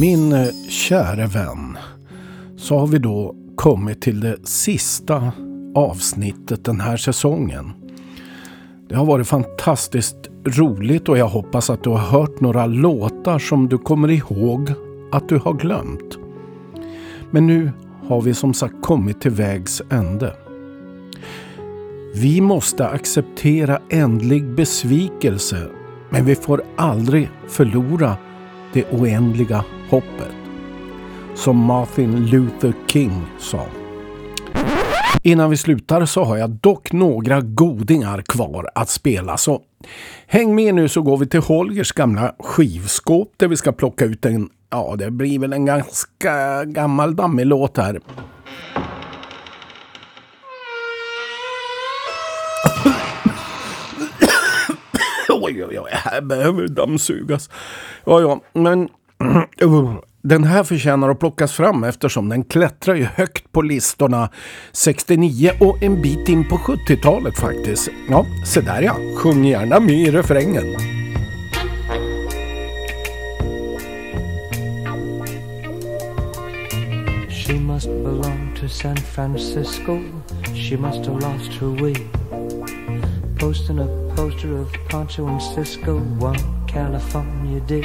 Min eh, käre vän, så har vi då kommit till det sista avsnittet den här säsongen. Det har varit fantastiskt roligt och jag hoppas att du har hört några låtar som du kommer ihåg att du har glömt. Men nu har vi som sagt kommit till vägs ände. Vi måste acceptera ändlig besvikelse men vi får aldrig förlora det oändliga hoppet. Som Martin Luther King sa. Innan vi slutar så har jag dock några godingar kvar att spela så häng med nu så går vi till Holgers gamla skivskåp där vi ska plocka ut en, ja det blir väl en ganska gammal dammig låt här. Oj, oj, oj, här behöver dammsugas. Ja, ja, men den här förtjänar att plockas fram eftersom den klättrar ju högt på listorna 69 och en bit in på 70-talet faktiskt. Ja, se där ja. Sjung gärna med i refrängen. She must belong to San Francisco. She must have lost her way. Posting a poster of Poncho and Cisco one California day.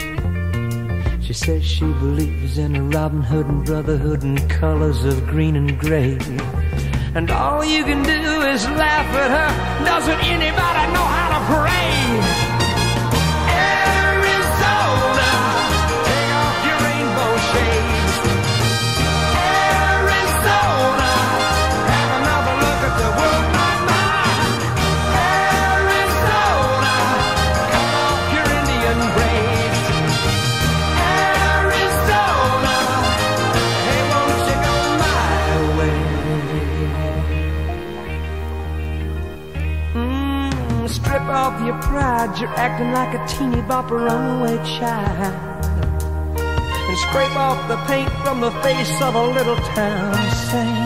She says she believes in a Robin Hood and brotherhood and colors of green and gray. And all you can do is laugh at her. Doesn't anybody know how to pray? Your pride, you're acting like a teeny bopper runaway child. And scrape off the paint from the face of a little town saint.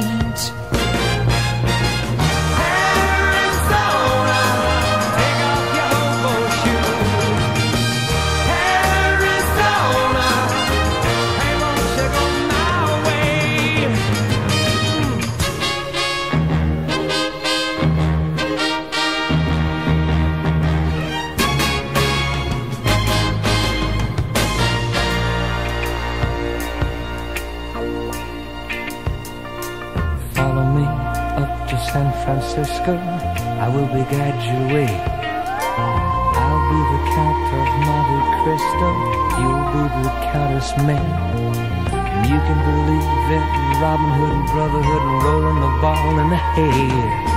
Francisco, I will be way. I'll be the Count of Monte Cristo, you'll be the Countess May. You can believe in Robin Hood and Brotherhood and rolling the ball in the hay.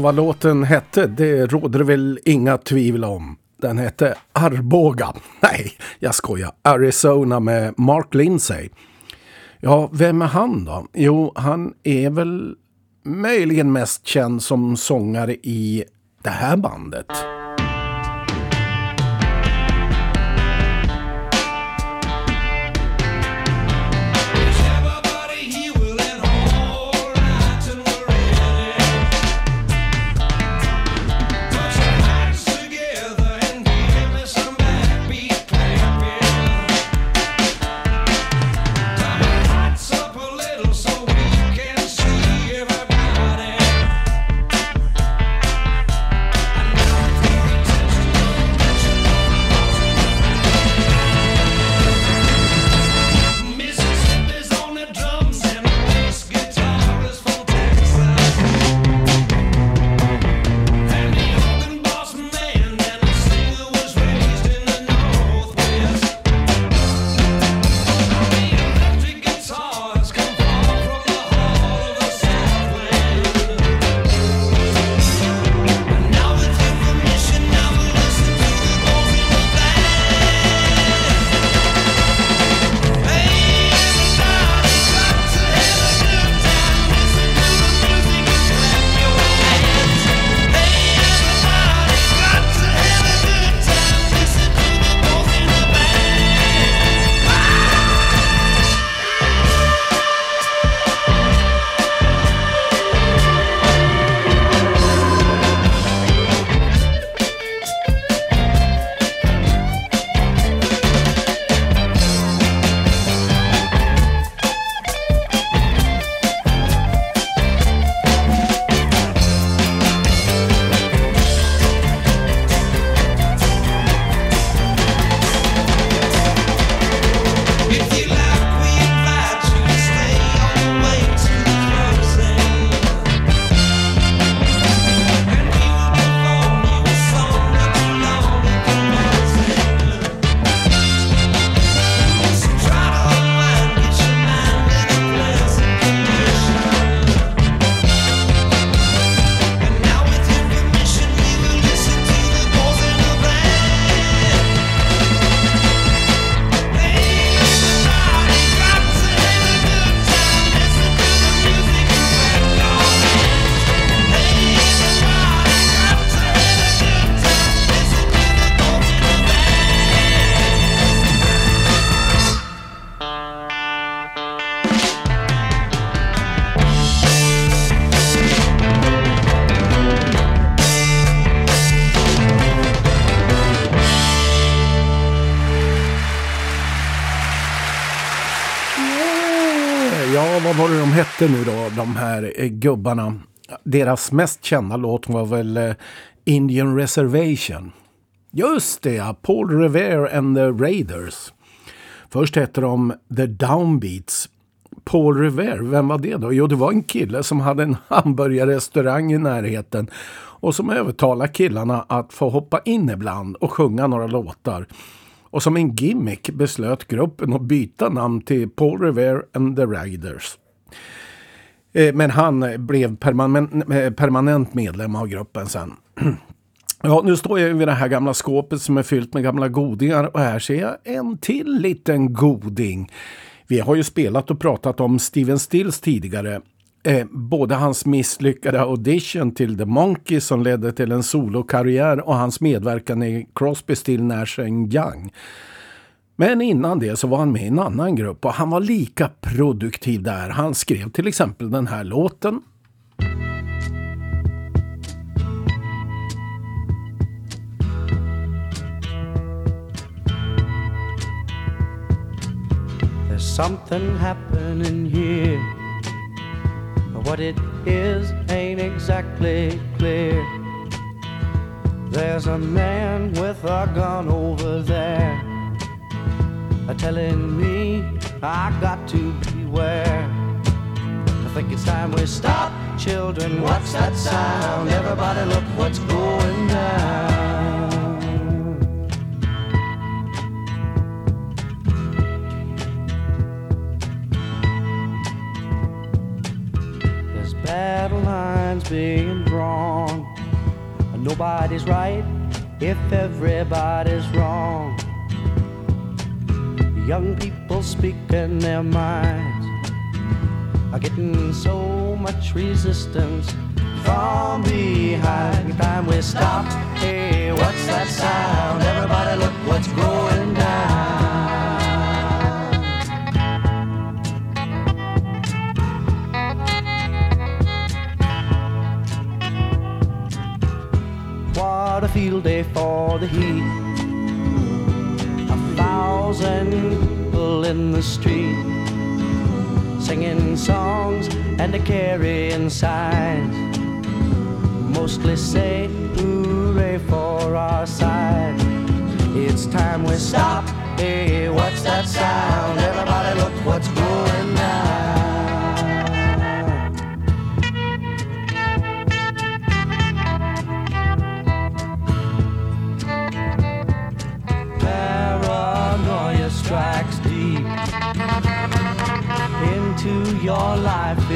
Ja, vad låten hette, det råder väl inga tvivel om. Den hette Arboga. Nej, jag skojar. Arizona med Mark Lindsay. Ja, vem är han då? Jo, han är väl möjligen mest känd som sångare i det här bandet. Hette nu då, de här eh, gubbarna? Deras mest kända låt var väl eh, Indian Reservation. Just det, ja. Paul Revere and the Raiders. Först hette de The Downbeats. Paul Revere, vem var det då? Jo, det var en kille som hade en hamburgerrestaurang i närheten och som övertalade killarna att få hoppa in ibland och sjunga några låtar. Och som en gimmick beslöt gruppen att byta namn till Paul Revere and the Raiders. Eh, men han blev permanent, eh, permanent medlem av gruppen sen. Ja, nu står jag vid det här gamla skåpet som är fyllt med gamla godingar och här ser jag en till liten goding. Vi har ju spelat och pratat om Steven Stills tidigare. Eh, både hans misslyckade audition till The Monkees som ledde till en solokarriär och hans medverkan i Crosby, Still, Nash Young. Men innan det så var han med i en annan grupp och han var lika produktiv där. Han skrev till exempel den här låten There's something happening here. What it is ain't exactly clear. There's a man with a gun over there, telling me I got to beware. I think it's time we stop, children. What's that sound? Everybody, look what's going down. There's battle lines being drawn. Nobody's right if everybody's wrong. Young people speaking their minds are getting so much resistance from behind. Time we stop. Hey, what's that sound? Everybody, look what's going down. What a field day for the heat. Thousand people in the street singing songs and a carrying signs. Mostly say hooray for our side. It's time we stop. Hey, what's that sound? Everybody look what's going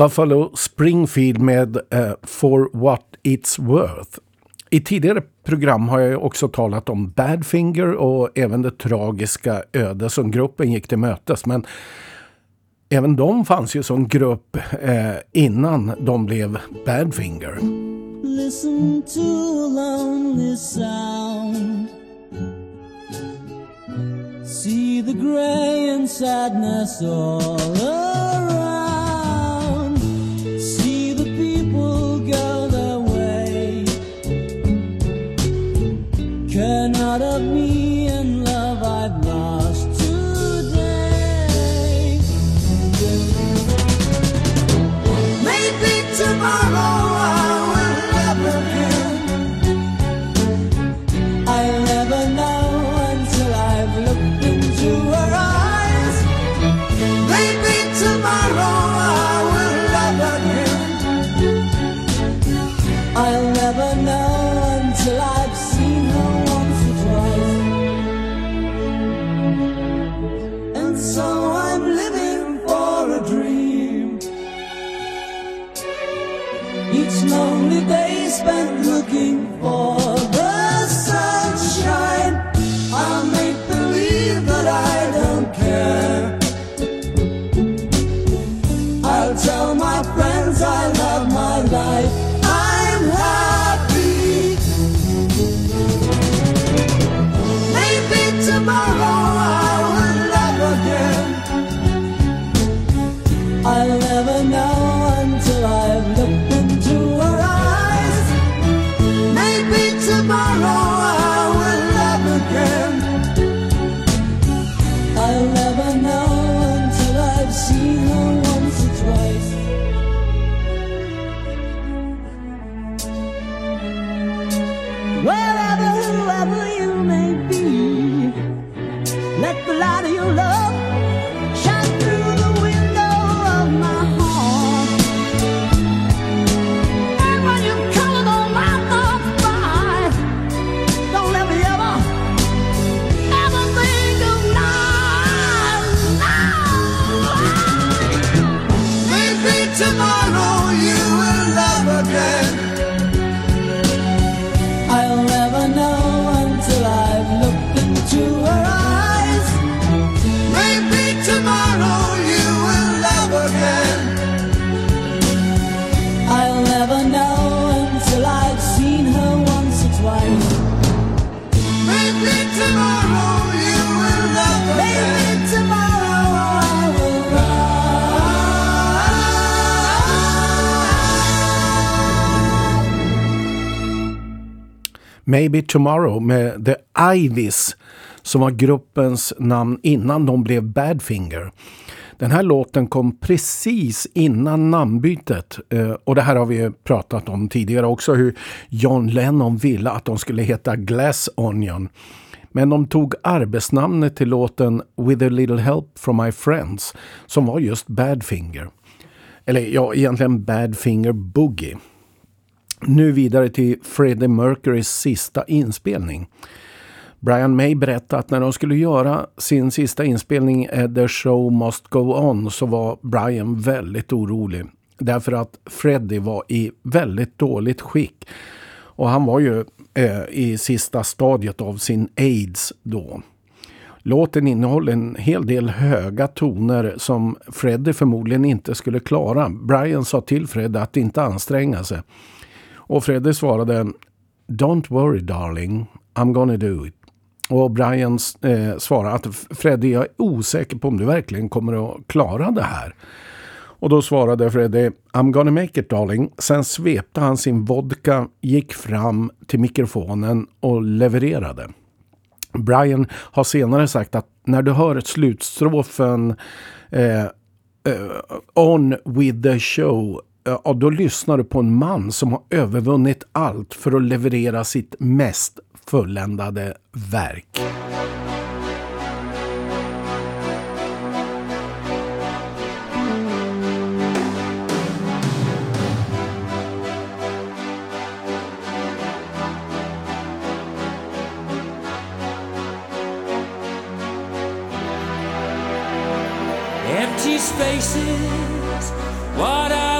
Buffalo Springfield med uh, For What It's Worth. I tidigare program har jag också talat om Badfinger och även det tragiska öde som gruppen gick till mötes. Men även de fanns ju som grupp eh, innan de blev Badfinger. Listen to a lonely sound See the gray and sadness all around Cannot of me and love I've lost spent looking for Maybe Tomorrow med The Ivies som var gruppens namn innan de blev Badfinger. Den här låten kom precis innan namnbytet eh, och det här har vi pratat om tidigare också hur John Lennon ville att de skulle heta Glass Onion. Men de tog arbetsnamnet till låten With a little help from my friends som var just Badfinger. Eller ja, egentligen Badfinger Boogie. Nu vidare till Freddie Mercurys sista inspelning. Brian May berättade att när de skulle göra sin sista inspelning The Show Must Go On så var Brian väldigt orolig. Därför att Freddie var i väldigt dåligt skick. Och han var ju eh, i sista stadiet av sin AIDS då. Låten innehåller en hel del höga toner som Freddie förmodligen inte skulle klara. Brian sa till Freddie att inte anstränga sig. Och Freddie svarade Don't worry darling, I'm gonna do it. Och Brian eh, svarade att Freddie, jag är osäker på om du verkligen kommer att klara det här. Och då svarade Freddie I'm gonna make it darling. Sen svepte han sin vodka, gick fram till mikrofonen och levererade. Brian har senare sagt att när du hör slutstrofen eh, eh, On with the show Eh, ja, då lyssnar du på en man som har övervunnit allt för att leverera sitt mest fulländade verk. Empty spaces, what are?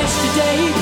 Yesterday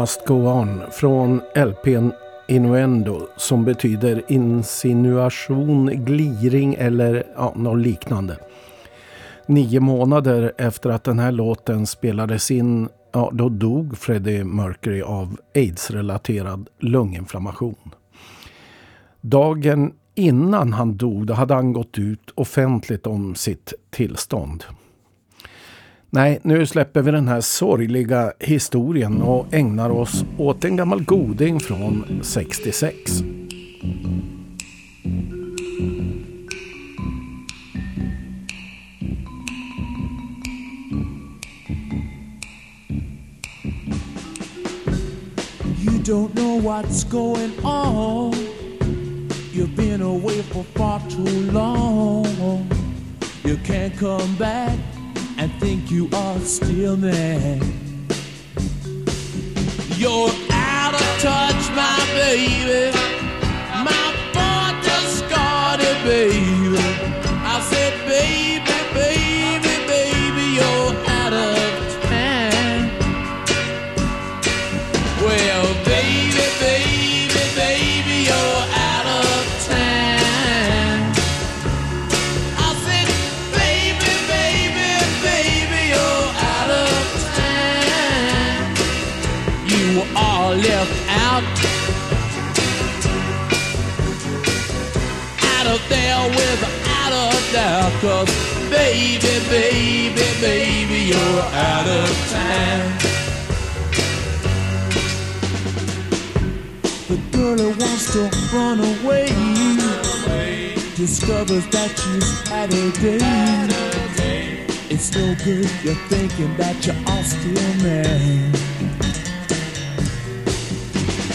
Must Go On från LPn Innuendo som betyder insinuation, gliring eller ja, något liknande. Nio månader efter att den här låten spelades in, ja, då dog Freddie Mercury av aids-relaterad lunginflammation. Dagen innan han dog då hade han gått ut offentligt om sitt tillstånd. Nej, nu släpper vi den här sorgliga historien och ägnar oss åt en gammal goding från 66. You don't know what's going on. You've been away for far too long. You can't come back and think you are still there. You're out of touch, my baby. Cause, baby, baby, baby, you're out of time. The girl who wants to run away discovers that she's had a day. It's no good, you're thinking that you are all still mad.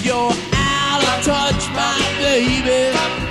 You're out of touch, my baby.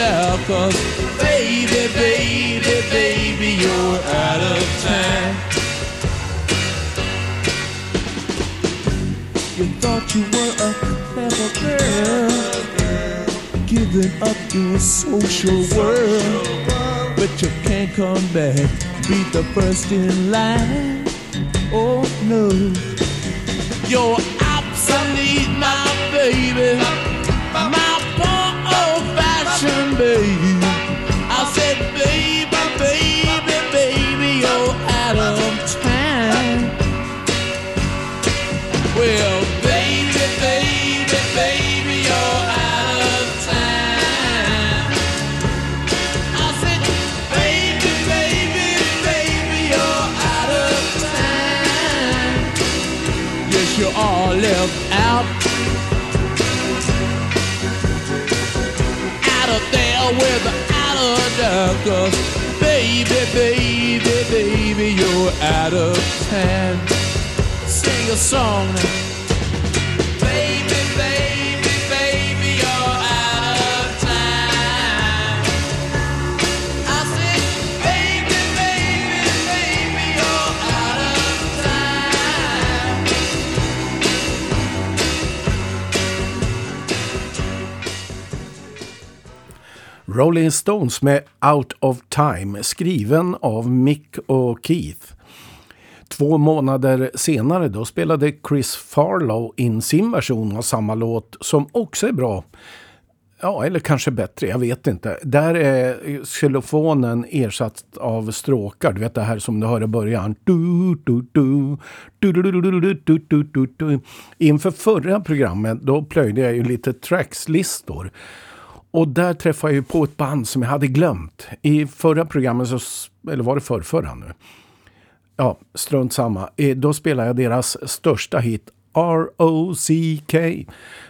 Doubt. Cause, baby, baby, baby, you're out of time. You thought you were a clever girl, giving up your social world, but you can't come back, be the first in line. Oh no, you're obsolete, my baby, 'cause baby, Baby, baby, you're out of hand. Sing a song Rolling Stones med Out of Time, skriven av Mick och Keith. Två månader senare då spelade Chris Farlow in sin version av samma låt som också är bra. Ja, eller kanske bättre, jag vet inte. Där är xylofonen ersatt av stråkar, du vet det här som du hör i början. Du, du, du, du, du, du, du, du, du, du, du. Inför förra programmet då plöjde jag ju lite trackslistor. Och där träffade jag ju på ett band som jag hade glömt. I förra programmet, så, eller var det förrförra nu? Ja, strunt samma. Då spelade jag deras största hit R.O.C.K.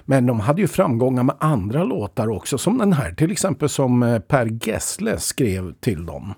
Men de hade ju framgångar med andra låtar också, som den här till exempel som eh, Per Gessle skrev till dem.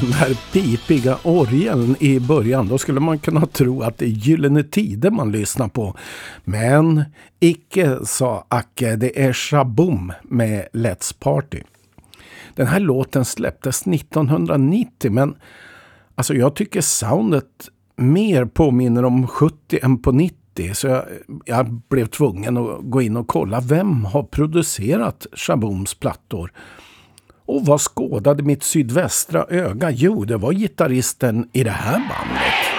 Den här pipiga orgeln i början då skulle man kunna tro att det är Gyllene Tider man lyssnar på. Men icke, sa Acke, det är Shaboom med Let's Party. Den här låten släpptes 1990 men alltså jag tycker soundet mer påminner om 70 än på 90 så jag, jag blev tvungen att gå in och kolla vem har producerat Shabooms plattor. Och vad skådade mitt sydvästra öga? Jo, det var gitarristen i det här bandet.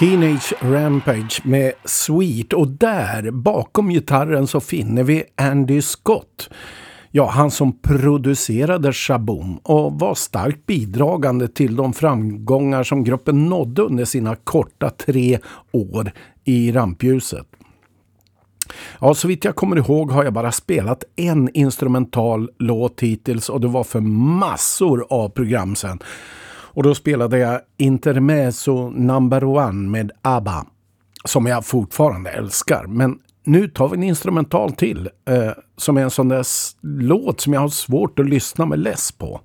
Teenage Rampage med Sweet och där bakom gitarren så finner vi Andy Scott. Ja, han som producerade Shaboom och var starkt bidragande till de framgångar som gruppen nådde under sina korta tre år i rampljuset. Ja, så vitt jag kommer ihåg har jag bara spelat en instrumental låt hittills och det var för massor av program sen. Och då spelade jag Intermezzo number one med ABBA. Som jag fortfarande älskar. Men nu tar vi en instrumental till. Eh, som är en sån där låt som jag har svårt att lyssna med less på.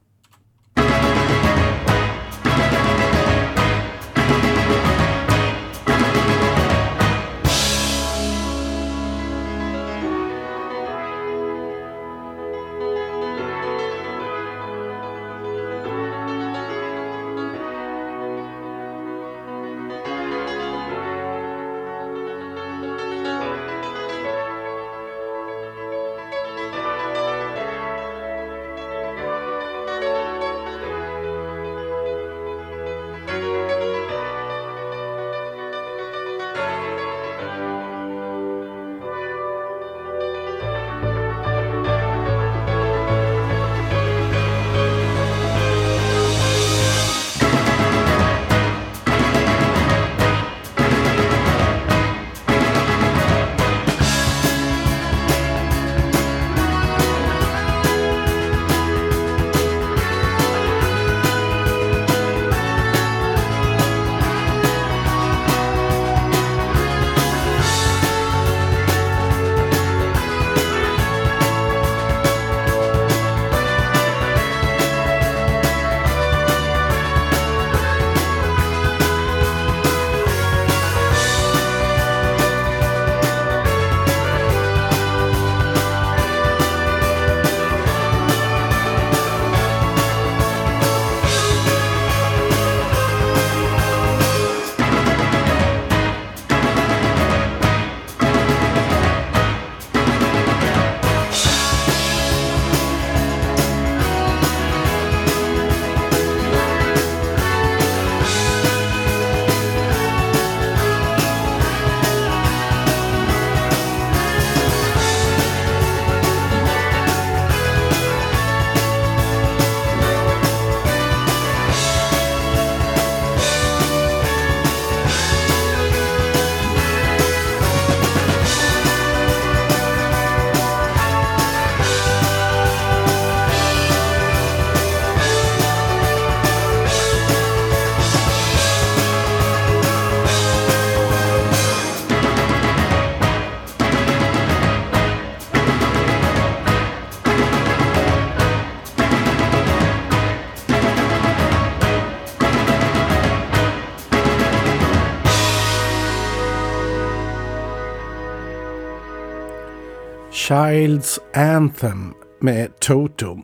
Child's Anthem med Toto.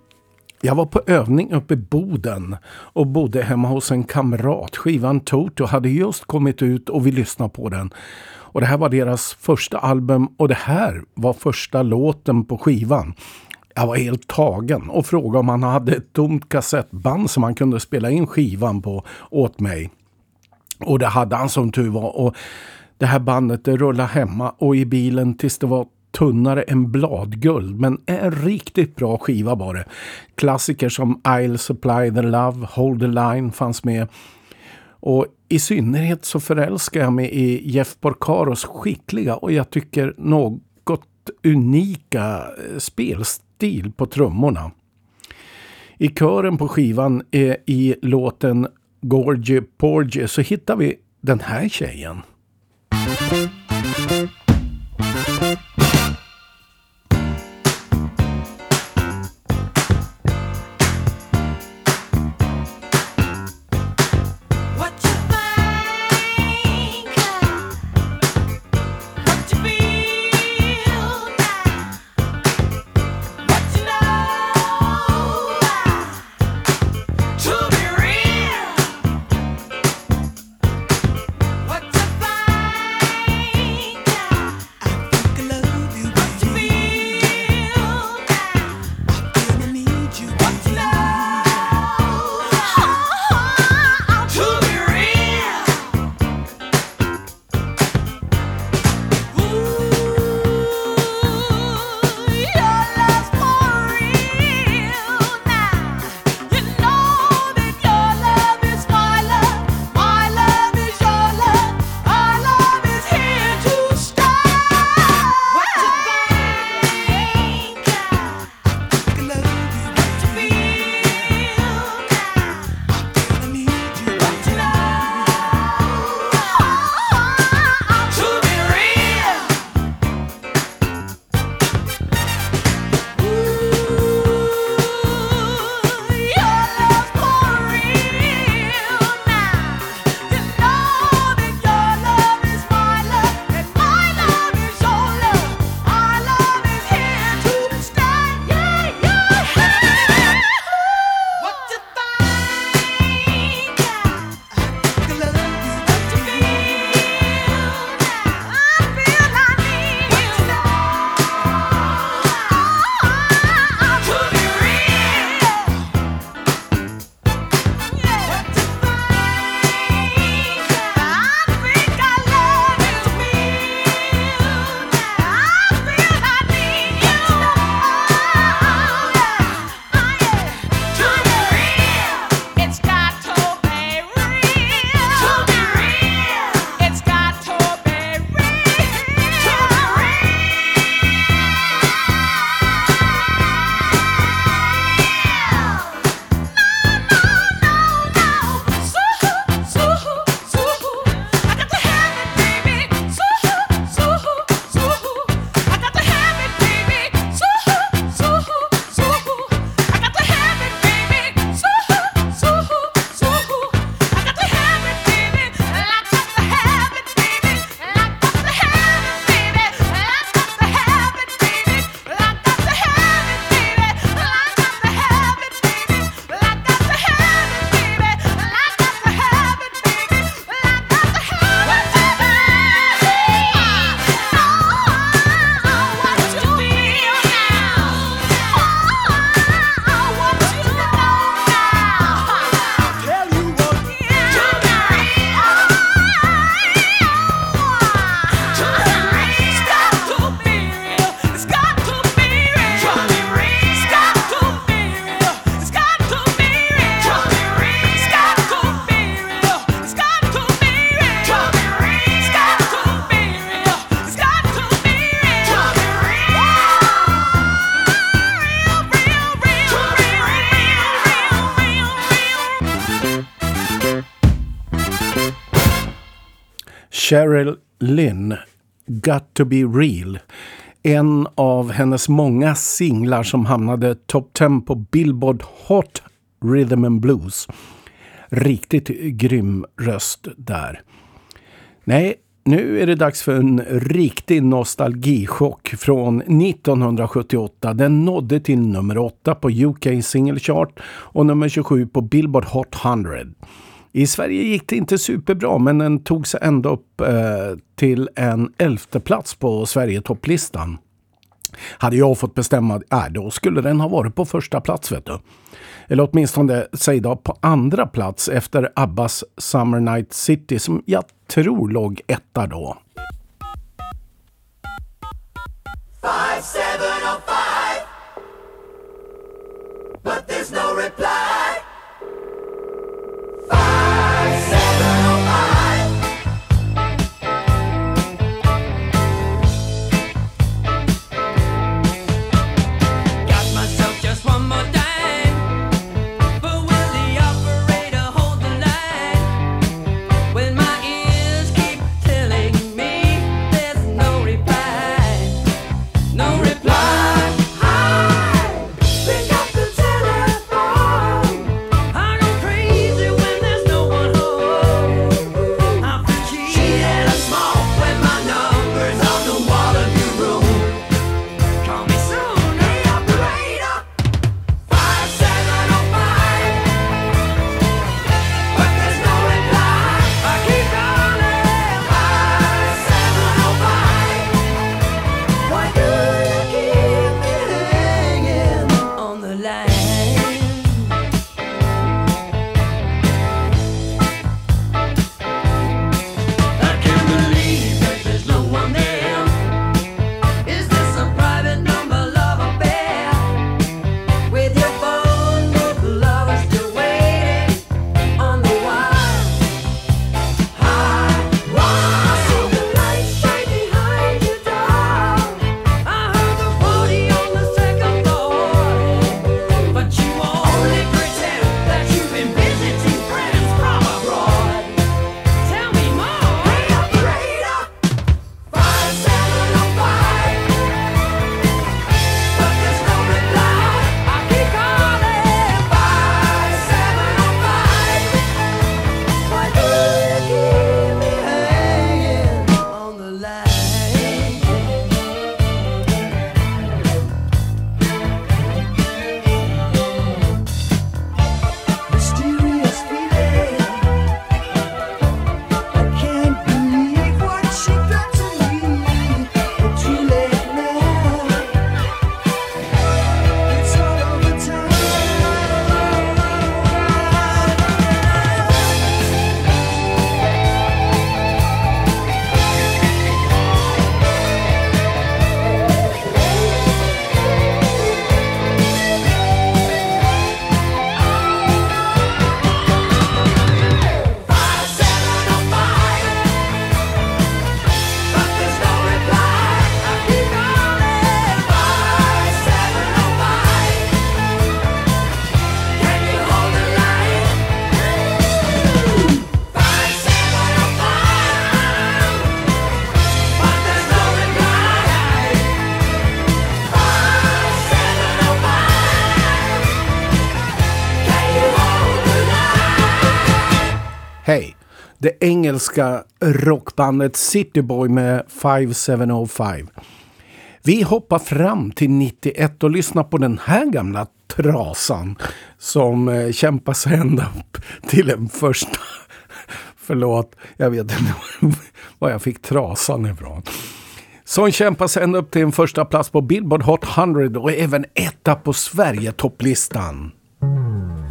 Jag var på övning uppe i Boden och bodde hemma hos en kamrat. Skivan Toto hade just kommit ut och vi lyssnade på den. Och det här var deras första album och det här var första låten på skivan. Jag var helt tagen och frågade om han hade ett tomt kassettband som han kunde spela in skivan på åt mig. Och det hade han som tur var. Och det här bandet det rullade hemma och i bilen tills det var tunnare än bladguld. Men en riktigt bra skiva var det. Klassiker som I'll supply the love, Hold the line fanns med. Och i synnerhet så förälskar jag mig i Jeff Porcaros skickliga och jag tycker något unika eh, spelstil på trummorna. I kören på skivan är i låten Gorgie Porgie så hittar vi den här tjejen. Cheryl Lynn, Got to be real. En av hennes många singlar som hamnade top 10 på Billboard Hot Rhythm and Blues. Riktigt grym röst där. Nej, Nu är det dags för en riktig nostalgichock från 1978. Den nådde till nummer 8 på UK Single Chart och nummer 27 på Billboard Hot 100. I Sverige gick det inte superbra men den tog sig ändå upp eh, till en elfte plats på Sverigetopplistan. Hade jag fått bestämma, äh, då skulle den ha varit på första plats vet du. Eller åtminstone, säg då, på andra plats efter Abbas Summer Night City som jag tror låg etta då. Five, seven, oh, five. But there's no reply. Five, Det engelska rockbandet Cityboy med 5705. Vi hoppar fram till 91 och lyssnar på den här gamla trasan som eh, kämpar sig ända upp till den första. Förlåt, jag vet inte var jag fick trasan ifrån. Som kämpar sig ända upp till en första plats på Billboard Hot 100 och även etta på Sverigetopplistan. Mm.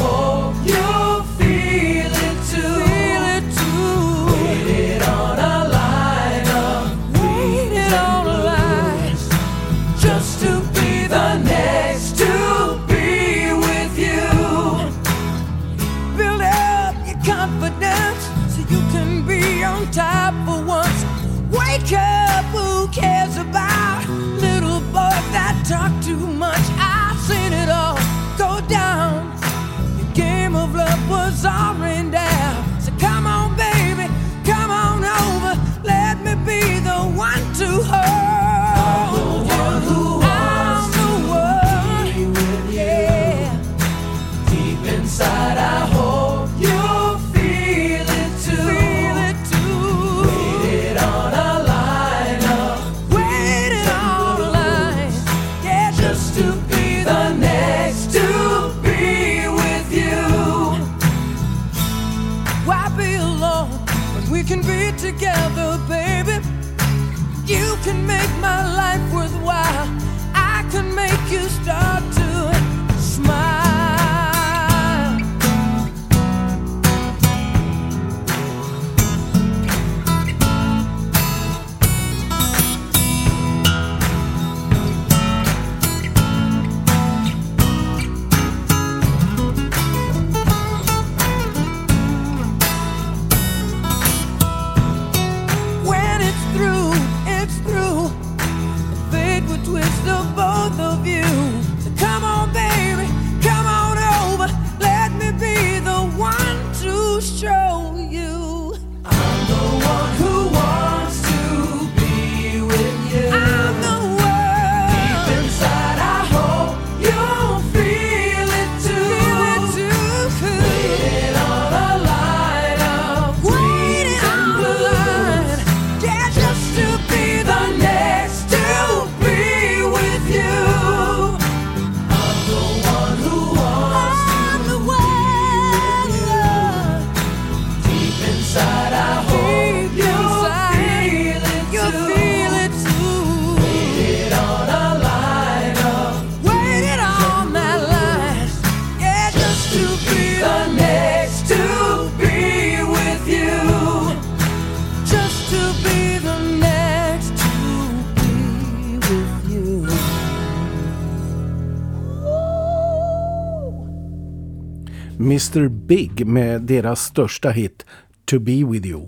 Big med deras största hit To Be With You.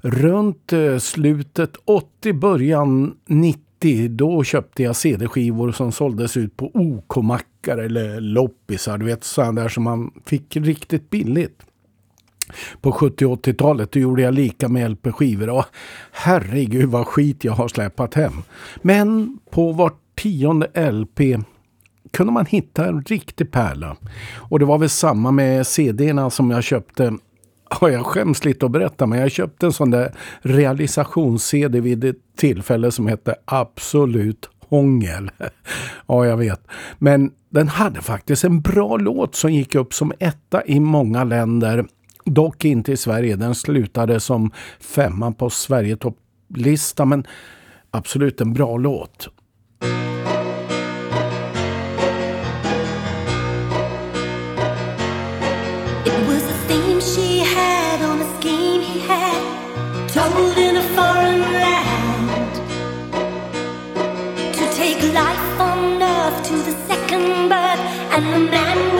Runt eh, slutet 80, början 90 då köpte jag CD-skivor som såldes ut på OK-mackar eller loppisar. Du vet sådana där som man fick riktigt billigt. På 70 80-talet gjorde jag lika med LP-skivor och herregud vad skit jag har släpat hem. Men på vart tionde LP kunde man hitta en riktig pärla. Och det var väl samma med CD-erna som jag köpte jag skäms lite att berätta, men jag köpte en sån där realisations-CD vid ett tillfälle som hette Absolut hångel. ja, jag vet. Men den hade faktiskt en bra låt som gick upp som etta i många länder. Dock inte i Sverige. Den slutade som femma på Sverigetopplistan, men absolut en bra låt. brand new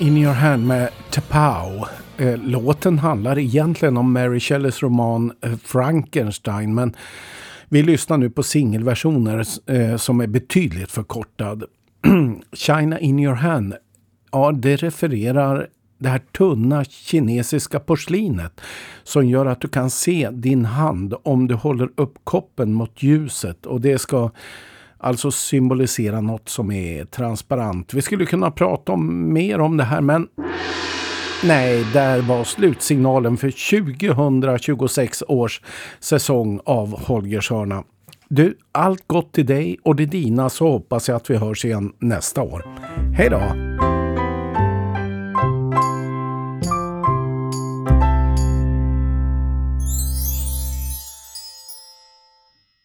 In Your Hand med Tapao. Eh, låten handlar egentligen om Mary Shelleys roman eh, Frankenstein men vi lyssnar nu på singelversioner eh, som är betydligt förkortad. China In Your Hand, ja det refererar det här tunna kinesiska porslinet som gör att du kan se din hand om du håller upp koppen mot ljuset och det ska alltså symbolisera något som är transparent. Vi skulle kunna prata om mer om det här men Nej, där var slutsignalen för 2026 års säsong av Holgershörna. Du, allt gott till dig och det dina så hoppas jag att vi hörs igen nästa år. Hej då!